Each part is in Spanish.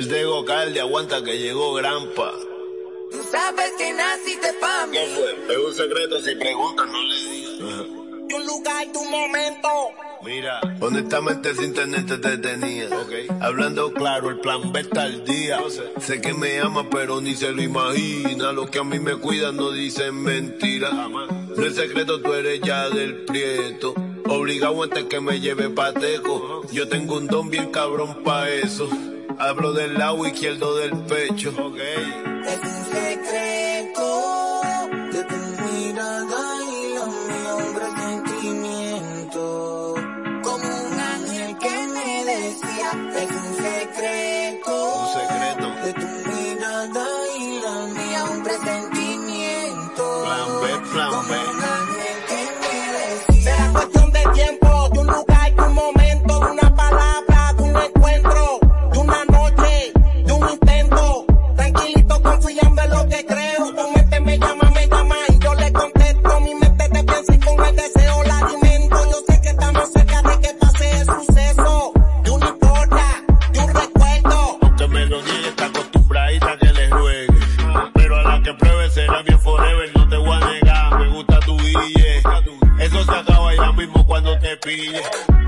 El de Gocalde aguanta que llegó Grampa. Tú sabes que naciste pa' mí. ¿Qué fue? Es un secreto, si preguntan no le digas. Un lugar, tu momento. Mira, honestamente sin internet te tenía. Okay. Hablando claro, el plan B está al día. No sé. sé. que me ama, pero ni se lo imagina. Los que a mí me cuidan no dicen mentiras. No es secreto, tú eres ya del prieto. Obligado antes que me lleve pateco. Yo tengo un don bien cabrón pa' eso. Hablo del lado izquierdo del pecho. Okay. Es un secreto de tu mirada y lo mío, un presentimiento.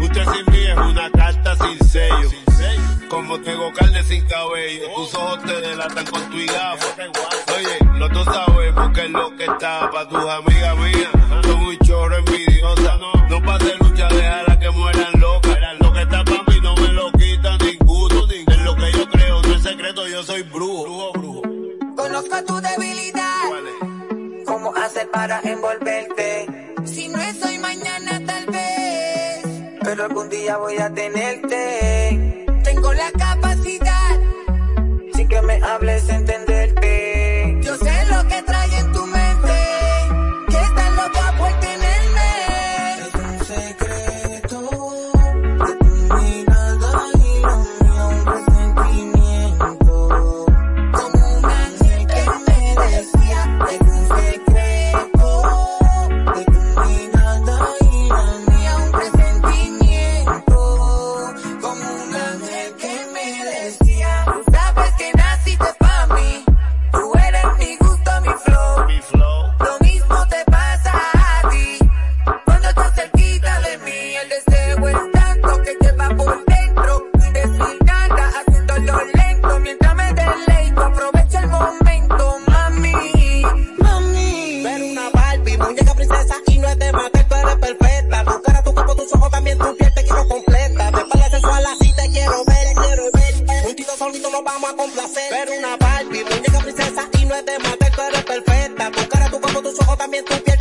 Usted sin mí es una carta sin sello. Como tengo carne sin cabello. Tus ojos te delatan con tu gafo. Oye, los dos sabemos que es lo que está pa' tus amigas mías. Son un chorro envidiosa. No pase lucha, déjala que mueran locas. Lo que está pa' mí no me lo quita ninguno. Es lo que yo creo, no es secreto, yo soy brujo. Conozco tu debilidad. ¿Cómo hacer para envolverte? Pero algún día voy a tenerte. Tengo la capacidad. Sin que me hables, entenderte. Perfecta, tu cara, tu cuerpo, tus ojos, también tu piel, te quiero completa, de espalda sensual, así te quiero ver, quiero ver, juntitos solitos nos vamos a complacer, ver una Barbie, muñeca princesa, y no es de matar, tú eres perfecta, tu cara, tu cuerpo, tus ojos, también tu piel,